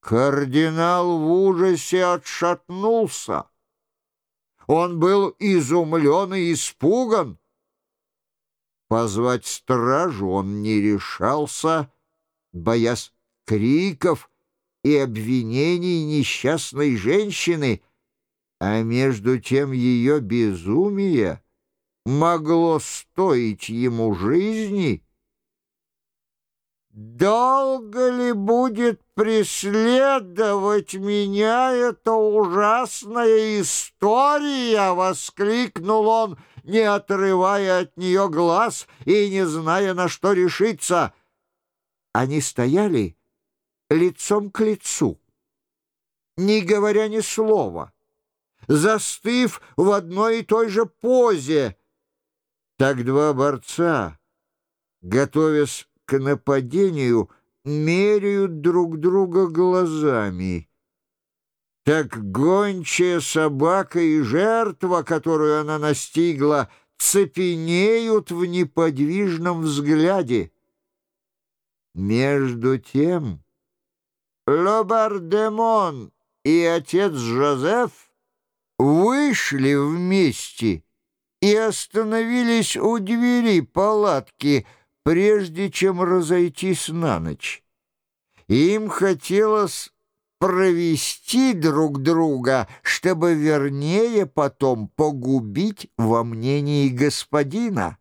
Кардинал в ужасе отшатнулся. Он был изумлен и испуган. Позвать стражу он не решался, боясь криков и обвинений несчастной женщины, а между тем ее безумие могло стоить ему жизни. «Долго ли будет преследовать меня эта ужасная история?» — воскликнул он, не отрывая от нее глаз и не зная, на что решиться. Они стояли лицом к лицу, не говоря ни слова, застыв в одной и той же позе. Так два борца, готовясь к нападению, меряют друг друга глазами. Так гончая собака и жертва, которую она настигла, цепенеют в неподвижном взгляде. Между тем Лобардемон и отец Жозеф вышли вместе и остановились у двери палатки, прежде чем разойтись на ночь. Им хотелось провести друг друга, чтобы вернее потом погубить во мнении господина.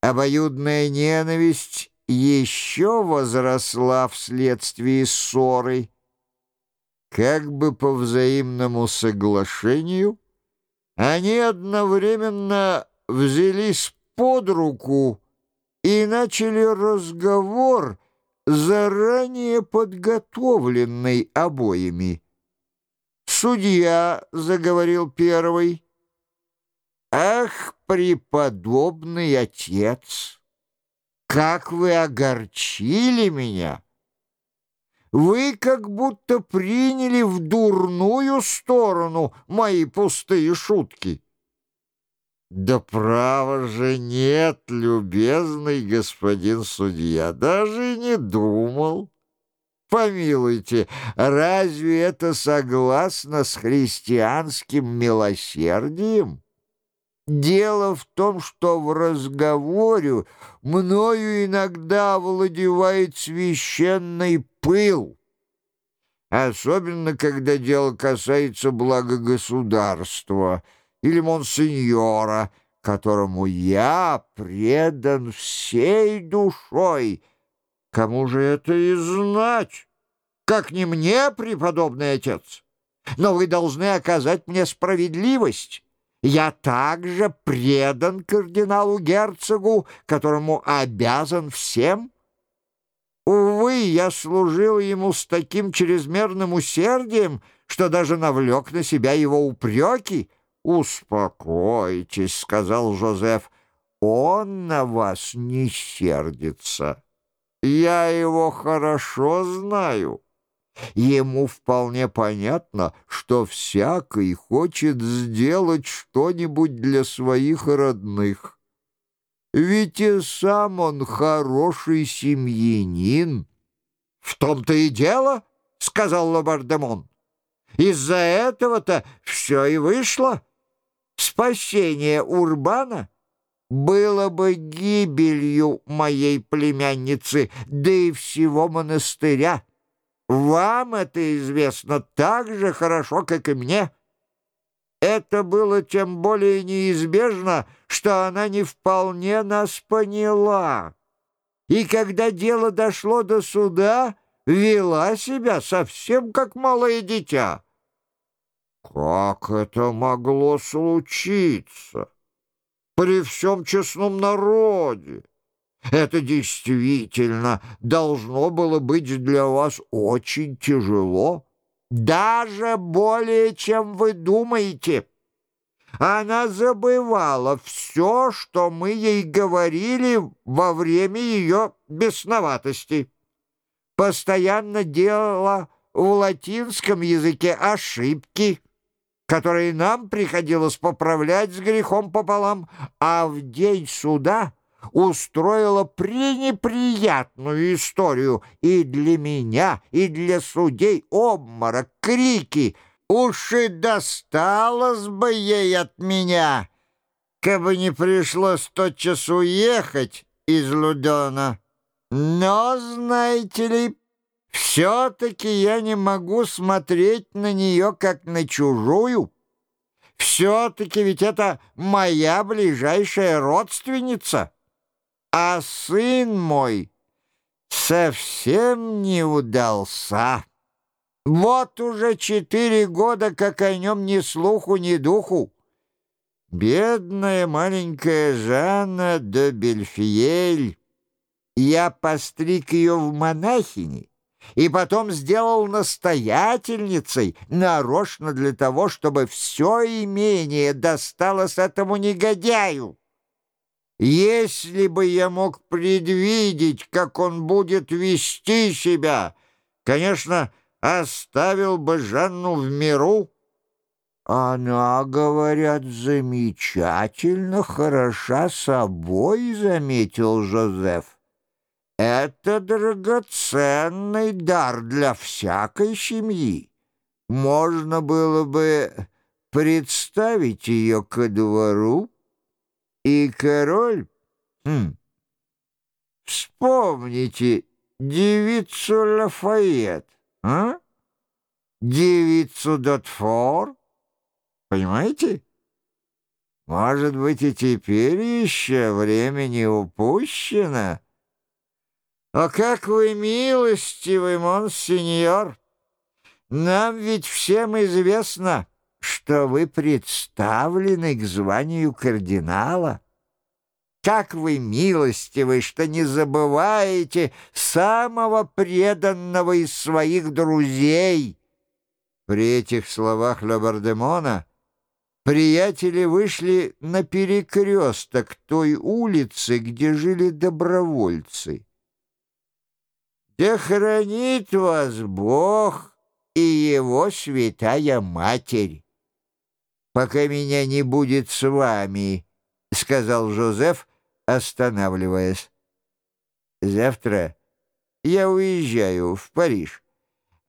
Обоюдная ненависть еще возросла вследствие ссоры. Как бы по взаимному соглашению они одновременно взялись под руку и начали разговор, заранее подготовленный обоими. Судья заговорил первый. «Ах, преподобный отец, как вы огорчили меня!» Вы как будто приняли в дурную сторону мои пустые шутки. Да право же нет, любезный господин судья, даже не думал. Помилуйте, разве это согласно с христианским милосердием? Дело в том, что в разговоре мною иногда овладевает священный пыл, особенно когда дело касается блага государства — или монсеньора, которому я предан всей душой. Кому же это и знать? Как не мне, преподобный отец? Но вы должны оказать мне справедливость. Я также предан кардиналу-герцогу, которому обязан всем. Увы, я служил ему с таким чрезмерным усердием, что даже навлек на себя его упреки, «Успокойтесь», — сказал Жозеф, — «он на вас не сердится. Я его хорошо знаю». Ему вполне понятно, что всякий хочет сделать что-нибудь для своих родных. Ведь и сам он хороший семьянин. — В том-то и дело, — сказал Лабардемон. — Из-за этого-то все и вышло спасение Урбана было бы гибелью моей племянницы, да и всего монастыря. Вам это известно так же хорошо, как и мне. Это было тем более неизбежно, что она не вполне нас поняла. И когда дело дошло до суда, вела себя совсем как малое дитя. Как это могло случиться? При всем честном народе. Это действительно должно было быть для вас очень тяжело. Даже более, чем вы думаете. Она забывала все, что мы ей говорили во время ее бесноватости. Постоянно делала в латинском языке ошибки которые нам приходилось поправлять с грехом пополам, а в день суда устроила пренеприятную историю и для меня, и для судей обморок, крики. Уж и досталось бы ей от меня, кабы не пришлось тотчас уехать из Лудона. Но, знаете ли, все-таки я не могу смотреть на нее, как на чужую. Все-таки ведь это моя ближайшая родственница. А сын мой совсем не удался. Вот уже четыре года, как о нем ни слуху, ни духу. Бедная маленькая Жанна де Бельфиель. Я постриг ее в монахини и потом сделал настоятельницей, нарочно для того, чтобы все имение досталось этому негодяю. Если бы я мог предвидеть, как он будет вести себя, конечно, оставил бы Жанну в миру. Она, говорят, замечательно хороша собой, заметил Жозеф. Это драгоценный дар для всякой семьи. Можно было бы представить ее ко двору, и король... Хм, вспомните девицу Лафайет, а? Девицу Дотфор, понимаете? Может быть, и теперь еще времени упущено, «О, как вы милостивый, монсеньор! Нам ведь всем известно, что вы представлены к званию кардинала. Как вы милостивы, что не забываете самого преданного из своих друзей!» При этих словах Лабардемона приятели вышли на перекресток той улицы, где жили добровольцы. Да хранит вас Бог и Его святая Матерь. Пока меня не будет с вами, — сказал Жозеф, останавливаясь. Завтра я уезжаю в Париж.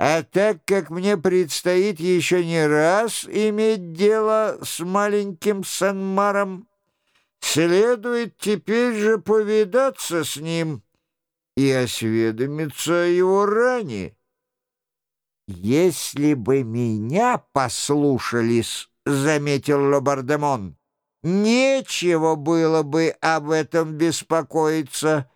А так как мне предстоит еще не раз иметь дело с маленьким Санмаром, следует теперь же повидаться с ним» и осведомиться о его ране. «Если бы меня послушались, — заметил Лобардемон, — нечего было бы об этом беспокоиться».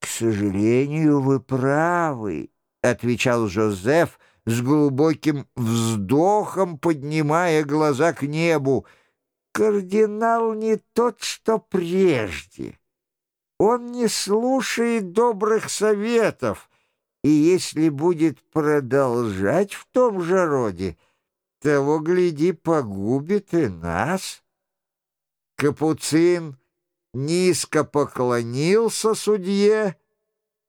«К сожалению, вы правы», — отвечал Жозеф с глубоким вздохом, поднимая глаза к небу. «Кардинал не тот, что прежде». Он не слушает добрых советов, и если будет продолжать в том же роде, того, гляди, погубит и нас. Капуцин низко поклонился судье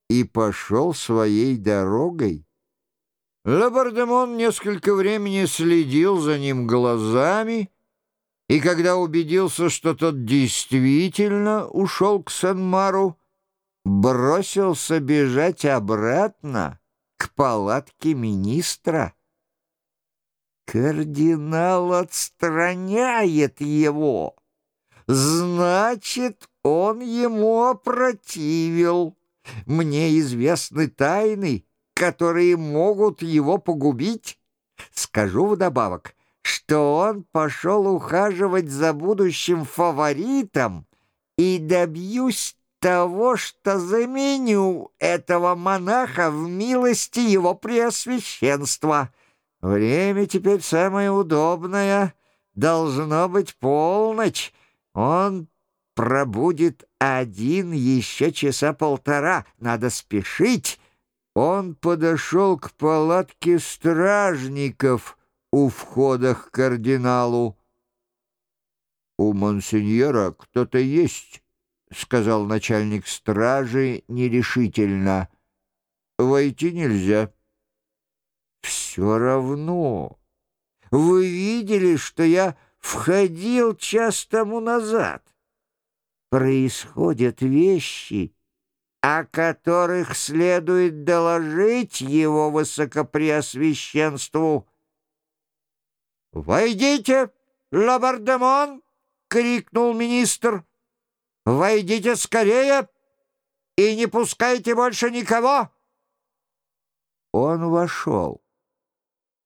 и пошел своей дорогой. Лабардемон несколько времени следил за ним глазами, и когда убедился, что тот действительно ушел к Санмару, бросился бежать обратно к палатке министра. Кардинал отстраняет его. Значит, он ему опротивил. Мне известны тайны, которые могут его погубить. Скажу вдобавок, что он пошел ухаживать за будущим фаворитом и добьюсь того, что заменю этого монаха в милости его преосвященства. Время теперь самое удобное, должно быть полночь. Он пробудет один еще часа полтора, надо спешить. Он подошел к палатке стражников — у входа к кардиналу. «У монсеньора кто-то есть», — сказал начальник стражи нерешительно. «Войти нельзя». «Все равно. Вы видели, что я входил час тому назад?» происходят вещи, о которых следует доложить его высокопреосвященству. «Войдите, Лабардемон!» — крикнул министр. «Войдите скорее и не пускайте больше никого!» Он вошел.